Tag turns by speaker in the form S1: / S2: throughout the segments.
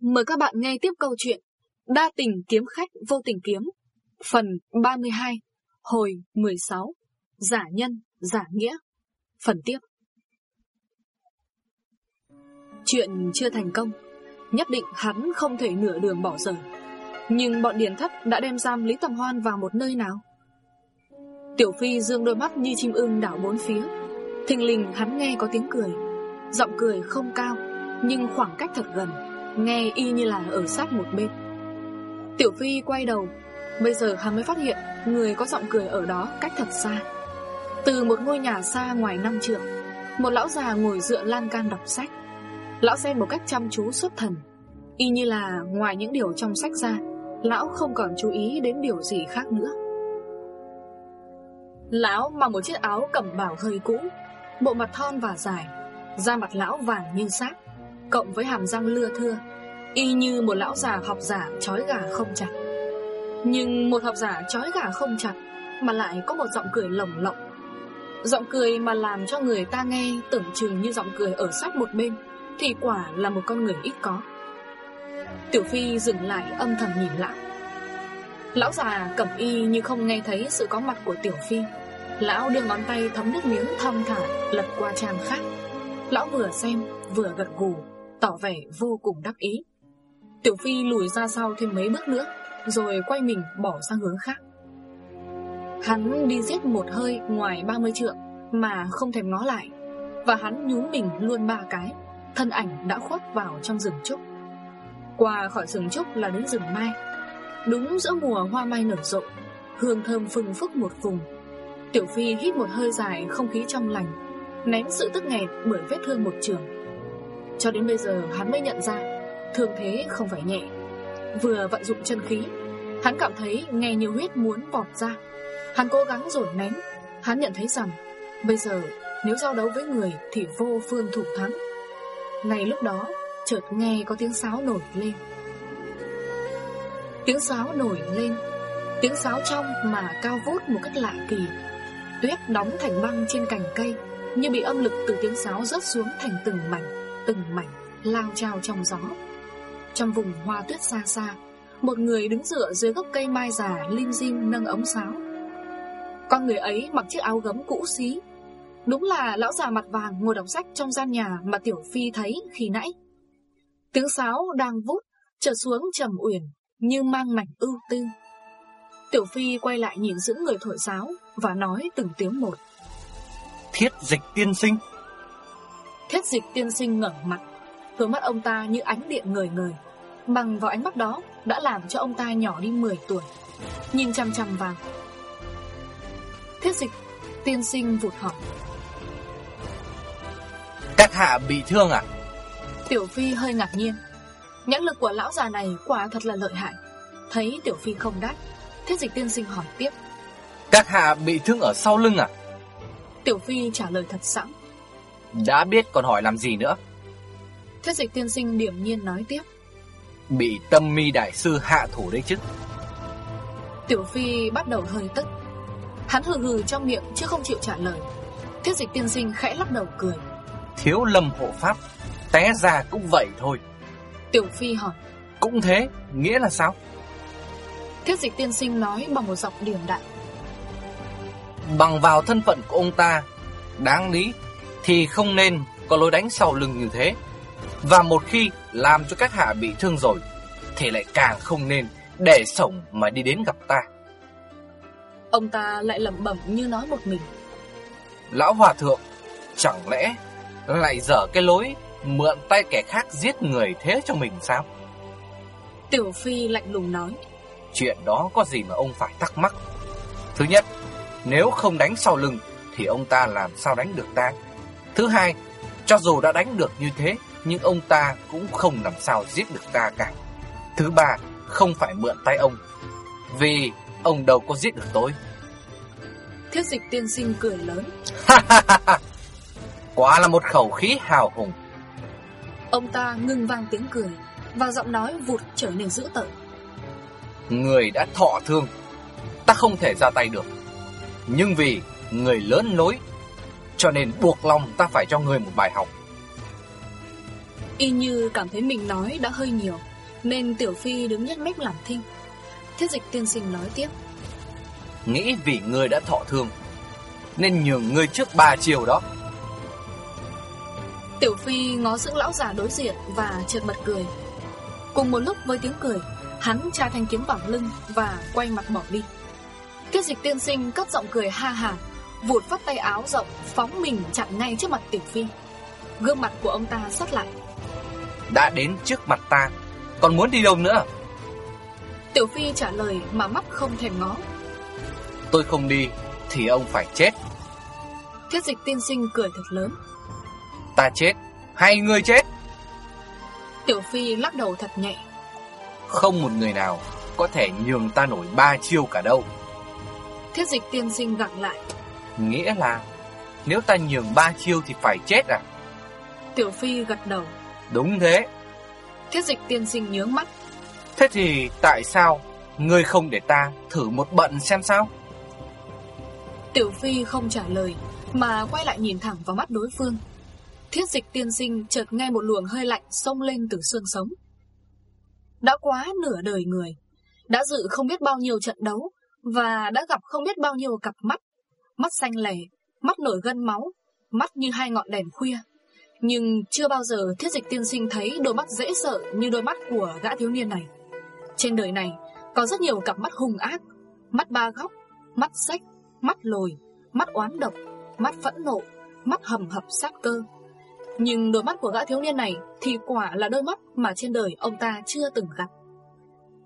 S1: Mời các bạn nghe tiếp câu chuyện Đa tình kiếm khách vô tình kiếm Phần 32 Hồi 16 Giả nhân, giả nghĩa Phần tiếp. Chuyện chưa thành công Nhất định hắn không thể nửa đường bỏ giờ Nhưng bọn điển thất đã đem giam Lý Tầm Hoan vào một nơi nào? Tiểu Phi dương đôi mắt như chim ưng đảo bốn phía. Thình lình hắn nghe có tiếng cười. Giọng cười không cao Nhưng khoảng cách thật gần. Nghe y như là ở sát một bên. Tiểu Phi quay đầu. Bây giờ hắn mới phát hiện Người có giọng cười ở đó cách thật xa. Từ một ngôi nhà xa ngoài năm trượng, Một lão già ngồi dựa lan can đọc sách. Lão xem một cách chăm chú xuất thần. Y như là ngoài những điều trong sách ra, Lão không còn chú ý đến điều gì khác nữa. Lão mặc một chiếc áo cẩm bảo hơi cũ, Bộ mặt thon và dài, Da mặt lão vàng như sát Cộng với hàm răng lưa thưa, Y như một lão già học giả chói gà không chặt. Nhưng một học giả chói gà không chặt Mà lại có một giọng cười lồng lộng. Giọng cười mà làm cho người ta nghe Tưởng chừng như giọng cười ở sát một bên Thì quả là một con người ít có. Tiểu Phi dừng lại âm thầm nhìn lão. Lão già cẩm y như không nghe thấy sự có mặt của Tiểu Phi. Lão đưa ngón tay thấm nước miếng thong thả lật qua trang khác. Lão vừa xem, vừa gật gù. Tỏ vẻ vô cùng đắc ý. Tiểu Phi lùi ra sau thêm mấy bước nữa, Rồi quay mình bỏ sang hướng khác. Hắn đi giết một hơi ngoài 30 trượng Mà không thèm ngó lại, Và hắn nhún mình luôn ba cái, Thân ảnh đã khuất vào trong rừng trúc. Qua khỏi rừng trúc là đến rừng mai. Đúng giữa mùa hoa mai nở rộ, Hương thơm phừng phức một vùng. Tiểu Phi hít một hơi dài không khí trong lành Ném sự tức nghẹt bởi vết thương một trường. Cho đến bây giờ hắn mới nhận ra, Thương thế không phải nhẹ. Vừa vận dụng chân khí, Hắn cảm thấy nghe nhiều huyết muốn vọt ra. Hắn cố gắng rồi nén, Hắn nhận thấy rằng, Bây giờ nếu giao đấu với người Thì vô phương thủ thắng. Ngay lúc đó, chợt nghe có tiếng sáo nổi lên. Tiếng sáo nổi lên, Tiếng sáo trong mà cao vút một cách lạ kỳ. Tuyết đóng thành băng trên cành cây, Như bị âm lực từ tiếng sáo rớt xuống thành từng mảnh. Từng mảnh lao trao trong gió Trong vùng hoa tuyết xa xa Một người đứng dựa dưới gốc cây mai già Lim dim nâng ống sáo Con người ấy mặc chiếc áo gấm cũ xí Đúng là lão già mặt vàng ngồi đọc sách trong gian nhà mà Tiểu Phi thấy khi nãy. Tiếng sáo đang vút, trở xuống trầm uyển, như mang mảnh ưu tư. Tiểu Phi quay lại nhìn giữ người thổi sáo và nói từng tiếng một.
S2: Thiết dịch tiên sinh.
S1: Thiết dịch tiên sinh ngẩng mặt, hướng mắt ông ta như ánh điện ngời ngời. Bằng vào ánh mắt đó đã làm cho ông ta nhỏ đi 10 tuổi. Nhìn chăm chăm vào. Thiết dịch tiên sinh vụt hỏi.
S2: Các hạ bị thương à?
S1: Tiểu Phi hơi ngạc nhiên. Nhãn lực của lão già này quả thật là lợi hại. Thấy Tiểu Phi không đáp, Thiết dịch tiên sinh hỏi tiếp.
S2: Các hạ bị thương ở sau lưng à?
S1: Tiểu Phi trả lời thật sẵn.
S2: Đã biết còn hỏi làm gì nữa?
S1: Thiết dịch tiên sinh điểm nhiên nói tiếp.
S2: Bị tâm mi đại sư hạ thủ đấy chứ.
S1: Tiểu Phi bắt đầu hơi tức. Hắn hừ hừ trong miệng chứ không chịu trả lời. Thiết dịch tiên sinh khẽ lắc đầu cười.
S2: Thiếu lâm hộ pháp, té ra cũng vậy thôi.
S1: Tiểu Phi hỏi.
S2: Cũng thế, nghĩa là sao?
S1: Thiết dịch tiên sinh nói bằng một giọng điềm đạm.
S2: Bằng vào thân phận của ông ta, đáng lý thì không nên có lối đánh sau lưng như thế. Và một khi làm cho các hạ bị thương rồi, thì lại càng không nên để sống mà đi đến gặp ta.
S1: Ông ta lại lẩm bẩm như nói một mình.
S2: Lão Hòa Thượng, chẳng lẽ lại dở cái lối mượn tay kẻ khác giết người thế cho mình sao?
S1: Tiểu Phi lạnh lùng nói.
S2: Chuyện đó có gì mà ông phải thắc mắc Thứ nhất Nếu không đánh sau lưng Thì ông ta làm sao đánh được ta Thứ hai Cho dù đã đánh được như thế Nhưng ông ta cũng không làm sao giết được ta cả. Thứ ba Không phải mượn tay ông Vì ông đâu có giết được tôi.
S1: Thiết dịch tiên sinh cười lớn.
S2: Quá là một khẩu khí hào hùng.
S1: Ông ta ngưng vang tiếng cười Và giọng nói vụt trở nên dữ tợn.
S2: Người đã thọ thương Ta không thể ra tay được. Nhưng vì người lớn lối Cho nên buộc lòng ta phải cho người một bài học.
S1: Y như cảm thấy mình nói đã hơi nhiều Nên Tiểu Phi đứng nhếch mép làm thinh. Thiết dịch tiên sinh nói tiếp.
S2: Nghĩ vì ngươi đã thọ thương Nên nhường ngươi trước ba chiều đó.
S1: Tiểu Phi ngó dưỡng lão già đối diện Và trượt bật cười. Cùng một lúc với tiếng cười Hắn tra thanh kiếm vào lưng Và quay mặt bỏ đi. Thiết dịch tiên sinh cất giọng cười ha hà Vụt phát tay áo rộng Phóng mình chặn ngay trước mặt Tiểu Phi. Gương mặt của ông ta sắt lại.
S2: Đã đến trước mặt ta Còn muốn đi đâu nữa?
S1: Tiểu Phi trả lời mà mắt không thèm ngó.
S2: Tôi không đi Thì ông phải chết.
S1: Thiết dịch tiên sinh cười thật lớn.
S2: Ta chết Hay ngươi chết?
S1: Tiểu Phi lắc đầu thật nhẹ.
S2: Không một người nào Có thể nhường ta nổi ba chiêu cả đâu.
S1: Thiết dịch tiên sinh gặng lại
S2: Nghĩa là Nếu ta nhường ba chiêu thì phải chết à?
S1: Tiểu Phi gật đầu.
S2: Đúng thế.
S1: Thiết dịch tiên sinh nhướng mắt.
S2: Thế thì tại sao Ngươi không để ta thử một bận xem sao?
S1: Tiểu Phi không trả lời Mà quay lại nhìn thẳng vào mắt đối phương. Thiết dịch tiên sinh chợt nghe một luồng hơi lạnh Xông lên từ xương sống. Đã quá nửa đời người Đã dự không biết bao nhiêu trận đấu Và đã gặp không biết bao nhiêu cặp mắt Mắt xanh lẻ, Mắt nổi gân máu, Mắt như hai ngọn đèn khuya. Nhưng chưa bao giờ thiết dịch tiên sinh thấy đôi mắt dễ sợ Như đôi mắt của gã thiếu niên này. Trên đời này, Có rất nhiều cặp mắt hung ác, Mắt ba góc, Mắt sách, Mắt lồi, Mắt oán độc, Mắt phẫn nộ, Mắt hầm hập sát cơ. Nhưng đôi mắt của gã thiếu niên này Thì quả là đôi mắt mà trên đời ông ta chưa từng gặp.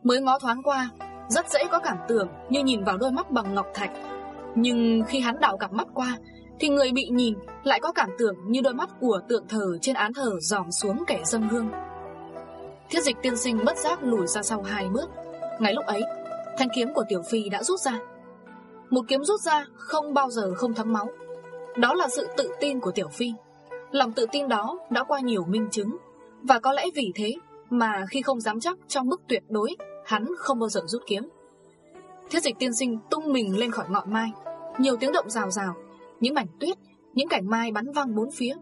S1: Mới ngó thoáng qua, Rất dễ có cảm tưởng như nhìn vào đôi mắt bằng ngọc thạch nhưng khi hắn đảo cặp mắt qua, Thì người bị nhìn lại có cảm tưởng như đôi mắt của tượng thờ trên án thờ dòm xuống kẻ dâng hương. Thiết dịch tiên sinh bất giác lùi ra sau hai bước. Ngay lúc ấy, Thanh kiếm của Tiểu Phi đã rút ra. Một kiếm rút ra không bao giờ không thấm máu. Đó là sự tự tin của Tiểu Phi. Lòng tự tin đó đã qua nhiều minh chứng. Và có lẽ vì thế Mà khi không dám chắc trong mức tuyệt đối, Hắn không bao giờ rút kiếm. Thiết dịch tiên sinh tung mình lên khỏi ngọn mai. Nhiều tiếng động rào rào. Những mảnh tuyết, Những cảnh mai bắn văng bốn phía.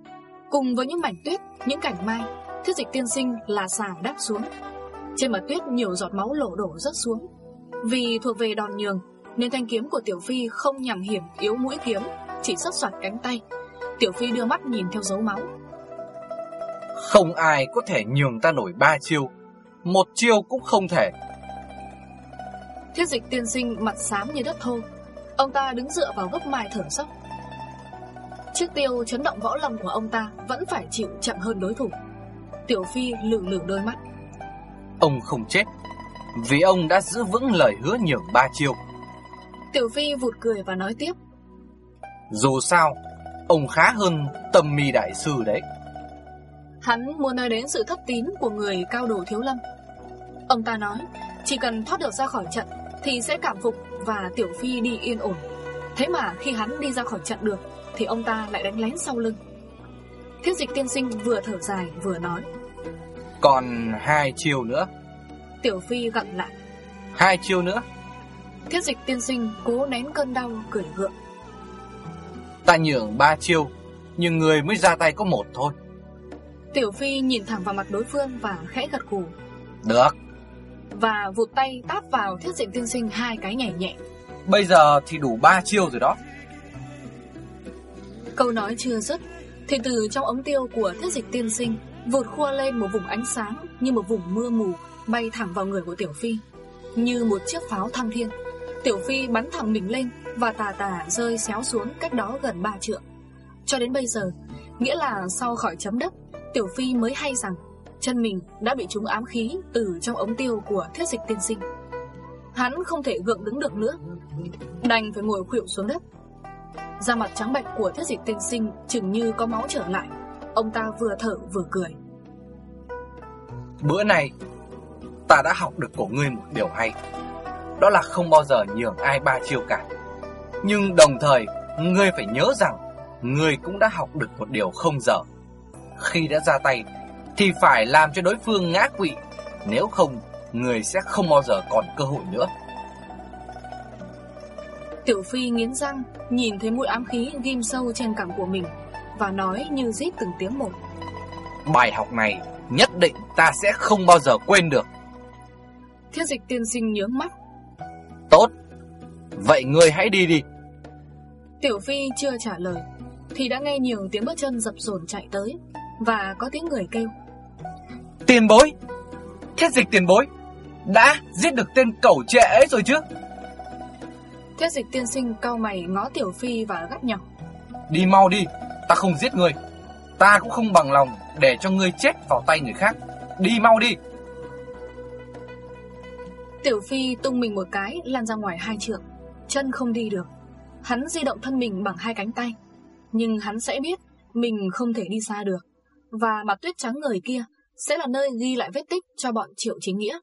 S1: Cùng với những mảnh tuyết, Những cảnh mai, Thiết dịch tiên sinh là xà đáp xuống. Trên mặt tuyết nhiều giọt máu lổ đổ rớt xuống. Vì thuộc về đòn nhường, Nên thanh kiếm của Tiểu Phi không nhằm hiểm yếu mũi kiếm, Chỉ sất soạt cánh tay. Tiểu Phi đưa mắt nhìn theo dấu máu.
S2: Không ai có thể nhường ta nổi ba chiêu. Một chiêu cũng không thể.
S1: Thiết dịch tiên sinh mặt xám như đất thô. Ông ta đứng dựa vào gốc mai thở sốc Chiếc tiêu chấn động võ lòng của ông ta Vẫn phải chịu chậm hơn đối thủ. Tiểu Phi lử lử đôi mắt.
S2: Ông không chết Vì ông đã giữ vững lời hứa nhường ba chiêu.
S1: Tiểu Phi vụt cười và nói tiếp.
S2: Dù sao Ông khá hơn tâm mi đại sư đấy.
S1: Hắn muốn nói đến sự thất tín của người cao đồ thiếu lâm. Ông ta nói Chỉ cần thoát được ra khỏi trận Thì sẽ cảm phục và Tiểu Phi đi yên ổn. Thế mà khi hắn đi ra khỏi trận được Thì ông ta lại đánh lén sau lưng. Thiết dịch tiên sinh vừa thở dài vừa nói.
S2: Còn hai chiêu nữa.
S1: Tiểu Phi gặn lại.
S2: Hai chiêu nữa.
S1: Thiết dịch tiên sinh cố nén cơn đau cười gượng
S2: Ta nhường ba chiêu Nhưng người mới ra tay có một thôi.
S1: Tiểu Phi nhìn thẳng vào mặt đối phương và khẽ gật gù.
S2: Được
S1: Và vụt tay táp vào thiết dịch tiên sinh hai cái nhảy nhẹ.
S2: Bây giờ thì đủ ba chiêu rồi đó.
S1: Câu nói chưa dứt Thì từ trong ống tiêu của thiết dịch tiên sinh Vụt khua lên một vùng ánh sáng Như một vùng mưa mù Bay thẳng vào người của Tiểu Phi Như một chiếc pháo thăng thiên. Tiểu Phi bắn thẳng mình lên Và tà tà rơi xéo xuống cách đó gần ba trượng. Cho đến bây giờ Nghĩa là sau khỏi chấm đất Tiểu Phi mới hay rằng Chân mình đã bị trúng ám khí Từ trong ống tiêu của thiết dịch tiên sinh. Hắn không thể gượng đứng được nữa. Đành phải ngồi khuỵu xuống đất. Da mặt trắng bệch của thiết dịch tiên sinh Chừng như có máu trở lại. Ông ta vừa thở vừa cười.
S2: Bữa này Ta đã học được của ngươi một điều hay. Đó là không bao giờ nhường ai ba chiêu cả. Nhưng đồng thời, Ngươi phải nhớ rằng, Ngươi cũng đã học được một điều không dở. Khi đã ra tay thì phải làm cho đối phương ngã quỵ. Nếu không Người sẽ không bao giờ còn cơ hội nữa.
S1: Tiểu Phi nghiến răng Nhìn thấy mũi ám khí ghim sâu trên cằm của mình Và nói như rít từng tiếng một.
S2: Bài học này nhất định ta sẽ không bao giờ quên được.
S1: Thiết dịch tiên sinh nhướng mắt.
S3: Tốt. Vậy ngươi hãy đi đi.
S1: Tiểu Phi chưa trả lời Thì đã nghe nhiều tiếng bước chân dập dồn chạy tới Và có tiếng người kêu
S3: Tiền bối. Thiết dịch tiền bối Đã giết được tên cẩu trệ ấy rồi chứ?
S1: Thiết dịch tiên sinh cau mày ngó Tiểu Phi và gắt nhỏ
S3: Đi mau đi Ta không giết ngươi Ta cũng không bằng lòng để cho ngươi chết vào tay người khác. Đi mau đi.
S1: Tiểu Phi tung mình một cái Lan ra ngoài hai trượng. Chân không đi được. Hắn di động thân mình bằng hai cánh tay. Nhưng hắn sẽ biết Mình không thể đi xa được. Và mặt tuyết trắng người kia sẽ là nơi ghi lại vết tích cho bọn triệu chính nghĩa.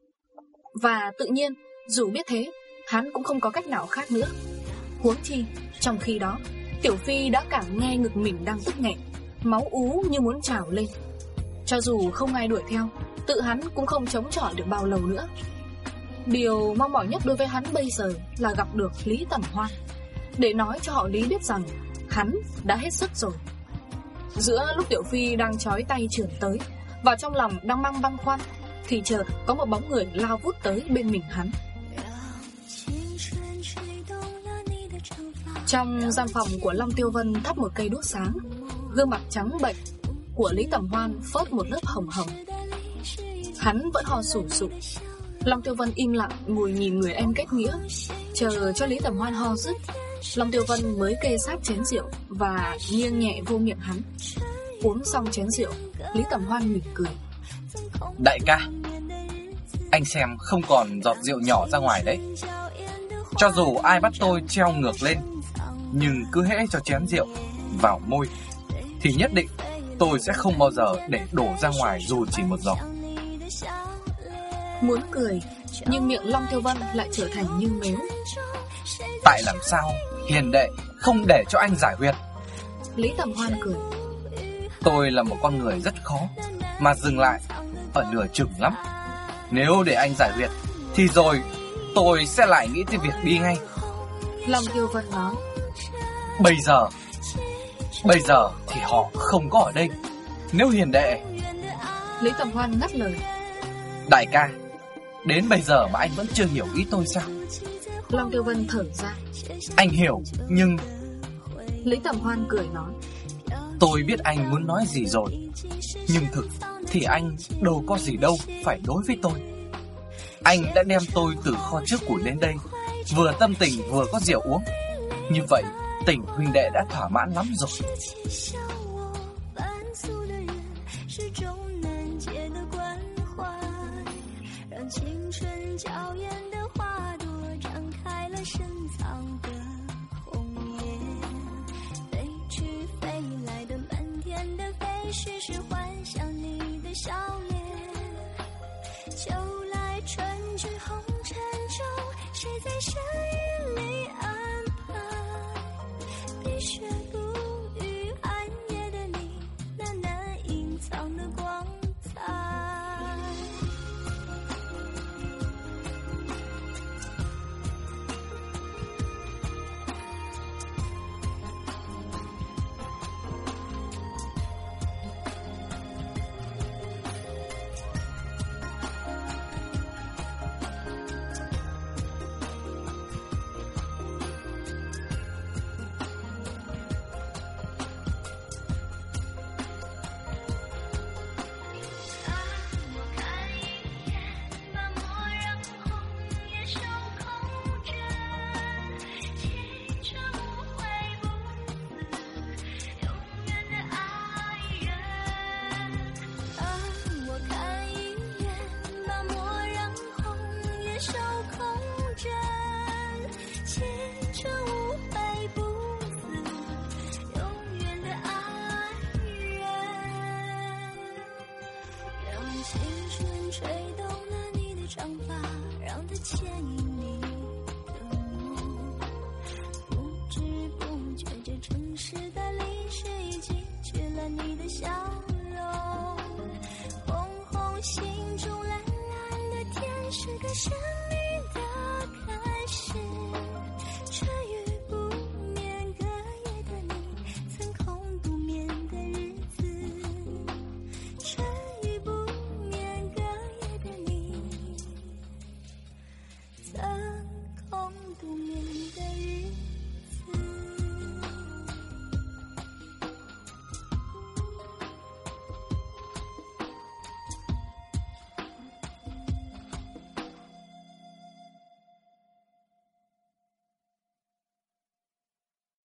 S1: Và tự nhiên, Dù biết thế, Hắn cũng không có cách nào khác nữa. Huống chi, Trong khi đó, Tiểu Phi đã cảm nghe ngực mình đang tức nghẹn, Máu ú như muốn trào lên. Cho dù không ai đuổi theo, Tự hắn cũng không chống chọi được bao lâu nữa. Điều mong mỏi nhất đối với hắn bây giờ Là gặp được Lý Tẩm Hoan Để nói cho họ Lý biết rằng, Hắn đã hết sức rồi. Giữa lúc Tiểu Phi đang trói tay trưởng tới và trong lòng đang mang băng khoăn Thì chợt có một bóng người lao vút tới bên mình hắn. Trong gian phòng của Long Tiêu Vân thắp một cây đuốc sáng, Gương mặt trắng bệnh của Lý Tầm Hoan phớt một lớp hồng hồng. Hắn vẫn ho sủ sụ Long Tiêu Vân im lặng ngồi nhìn người em kết nghĩa, Chờ cho Lý Tầm Hoan ho dứt Long Tiêu Vân mới kê sát chén rượu Và nghiêng nhẹ vô miệng hắn. Uống xong chén rượu Lý Tầm Hoan mỉm cười.
S3: Đại ca Anh xem không còn giọt rượu nhỏ ra ngoài đấy. Cho dù ai bắt tôi treo ngược lên Nhưng cứ hễ cho chén rượu vào môi Thì nhất định tôi sẽ không bao giờ để đổ ra ngoài dù chỉ một giọt.
S1: Muốn cười Nhưng miệng Long Tiêu Vân lại trở thành như mếu.
S3: Tại làm sao Hiền đệ không để cho anh giải huyệt?
S1: Lý Tầm Hoan cười
S3: Tôi là một con người rất khó Mà dừng lại Ở nửa chừng lắm. Nếu để anh giải huyệt Thì rồi tôi sẽ lại nghĩ tới việc đi ngay.
S1: Long Tiêu Vân nói
S3: Bây giờ Bây giờ thì họ không có ở đây. Nếu hiền đệ
S1: Lý Tầm Hoan ngắt lời.
S3: Đại ca Đến bây giờ mà anh vẫn chưa hiểu ý tôi sao?
S1: Long Tiêu Vân thở ra.
S3: Anh hiểu nhưng
S1: Lý Tầm Hoan cười nói
S3: Tôi biết anh muốn nói gì rồi. Nhưng thực thì anh đâu có gì đâu phải đối với tôi. Anh đã đem tôi từ kho trước củi đến đây, Vừa tâm tình vừa có rượu uống. Như vậy, tình huynh đệ đã thỏa mãn lắm rồi. 时时幻想你的笑脸，秋来春去红尘中，谁在深夜里安排？冰雪。吹动了你的长发，让它
S4: 牵引你的梦，不知不觉，这城市的历史已记取了你的笑容。红红心中蓝蓝的天，是个生。